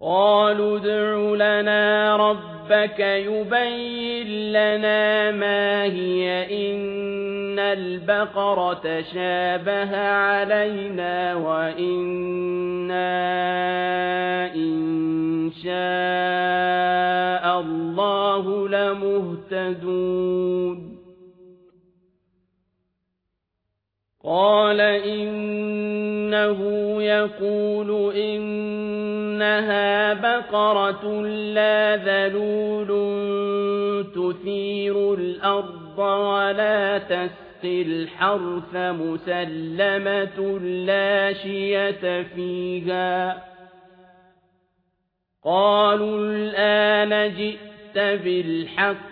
قالوا ادع لنا ربك يبين لنا ما هي إن البقرة شابه علينا وإنا إن شاء الله لمهتدون. قال إنه يقول إنها بقرة لا ذلول تثير الأرض ولا تسقي الحرث مسلمة لا شية فيها قالوا الآن جئت بالحق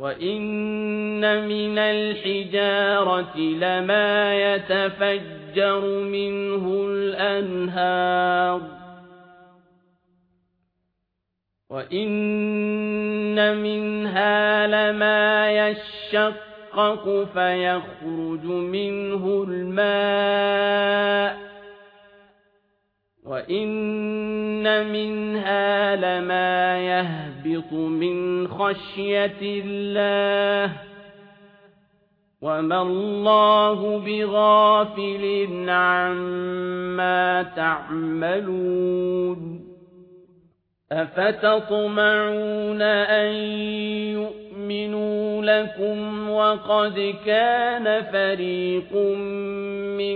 وَإِنَّ مِنَ الْحِجَارَةِ لَمَا يَتَفَجَّرُ مِنْهُ الْأَنْهَارُ وَإِنَّ مِنْهَا لَمَا يَشَّقَّقُ فَيَخْرُجُ مِنْهُ الْمَاءُ وَإِنَّ مِنْهَا لَمَا يَهْبِطُ مِنْ خَشْيَةِ اللَّهِ وَمَا اللَّهُ بِغَافِلٍ عَمَّا تَعْمَلُونَ أَفَتَطْمَعُونَ أَن يُؤْمِنُوا لَكُمْ وَقَدْ كَانَ فَرِيقٌ مِّنْهُمْ